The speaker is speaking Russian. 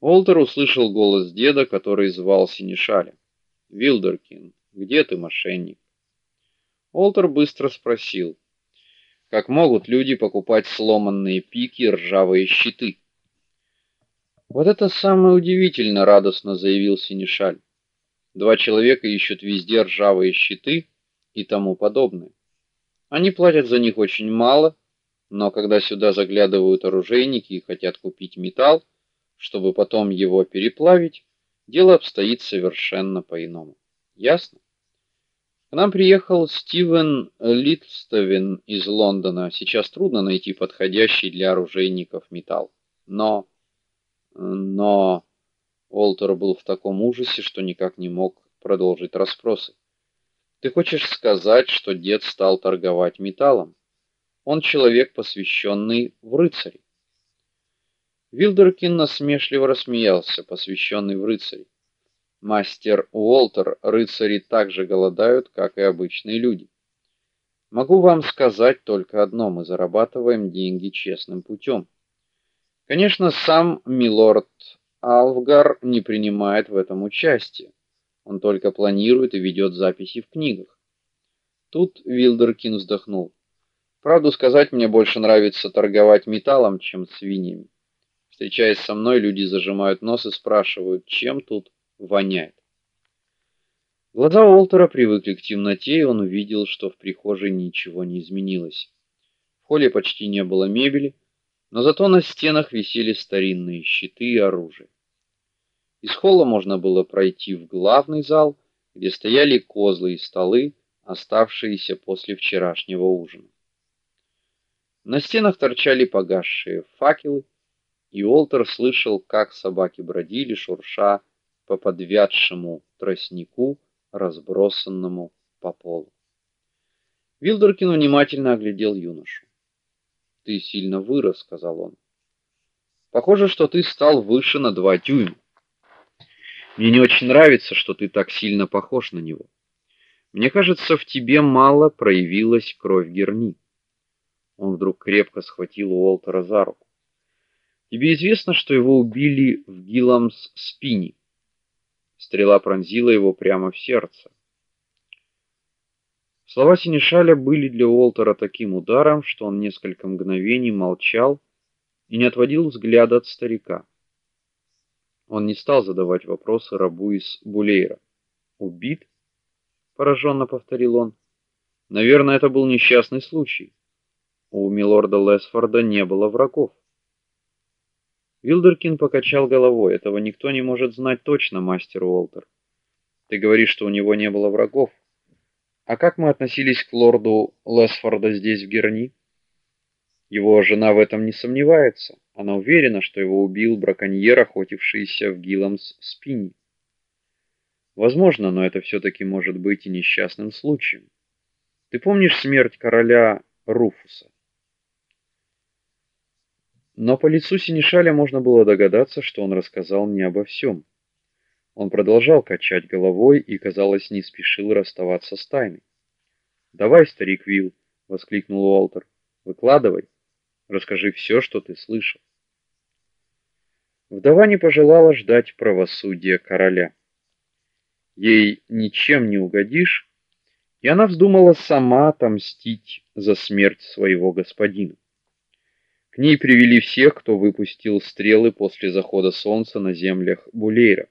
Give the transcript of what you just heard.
Олтер услышал голос деда, который звал Синишаля. "Вилдеркин, где ты, мошенник?" Олтер быстро спросил: "Как могут люди покупать сломанные пики ржавые щиты?" "Вот это самое удивительно", радостно заявил Синишаль. "Два человека ищут везде ржавые щиты и тому подобное. Они платят за них очень мало, но когда сюда заглядывают оружейники и хотят купить металл, чтобы потом его переплавить, дело обстоит совершенно по-иному. Ясно? К нам приехал Стивен Литстовен из Лондона. Сейчас трудно найти подходящий для оружейников металл. Но но Олтер был в таком ужасе, что никак не мог продолжить расспросы. Ты хочешь сказать, что дед стал торговать металлом? Он человек, посвященный в рыцари. Вилдеркин насмешливо рассмеялся, посвященный в рыцари. Мастер Уолтер, рыцари так же голодают, как и обычные люди. Могу вам сказать только одно: мы зарабатываем деньги честным путем. Конечно, сам милорд Алвгар не принимает в этом участия. Он только планирует и ведет записи в книгах. Тут Вилдеркин вздохнул. Правду сказать, мне больше нравится торговать металлом, чем свиньями. Встречаясь со мной, люди зажимают нос и спрашивают, чем тут воняет. Глаза Уолтера привыкли к темноте, и он увидел, что в прихожей ничего не изменилось. В холле почти не было мебели, но зато на стенах висели старинные щиты и оружие. Из холла можно было пройти в главный зал, где стояли козлы и столы, оставшиеся после вчерашнего ужина. На стенах торчали погасшие факелы, и Олтер слышал, как собаки бродили, шурша по подвядшему тростнику, разбросанному по полу. Вилдеркин внимательно оглядел юношу. "Ты сильно вырос", сказал он. "Похоже, что ты стал выше на два дюйма. Мне не очень нравится, что ты так сильно похож на него. Мне кажется, в тебе мало проявилась кровь Герни". Он вдруг крепко схватил Уолтера за руку. Тебе известно, что его убили в Гиламс-Спине? Стрела пронзила его прямо в сердце. Слова Синишаля были для Уолтера таким ударом, что он несколько мгновений молчал и не отводил взгляда от старика. Он не стал задавать вопросы рабу из Булейра. Убит? пораженно повторил он. Наверное, это был несчастный случай. У милорда Лесфорда не было врагов. Вилдеркин покачал головой. Этого никто не может знать точно, мастер Уолтер. Ты говоришь, что у него не было врагов. А как мы относились к лорду Лесфорда здесь в Герни? Его жена в этом не сомневается. Она уверена, что его убил браконьер, охотившийся в Гиламс-Спине. Возможно, но это все таки может быть и несчастным случаем. Ты помнишь смерть короля Руфуса? Но по лицу Синишаля можно было догадаться, что он рассказал не обо всем. Он продолжал качать головой и, казалось, не спешил расставаться с тайной. "Давай, старик Вил", воскликнул Уолтер. "Выкладывай. Расскажи все, что ты слышал". Вдова не пожелала ждать правосудия короля. Ей ничем не угодишь, и она вздумала сама отомстить за смерть своего господина. К ней привели всех, кто выпустил стрелы после захода солнца на землях Булейра.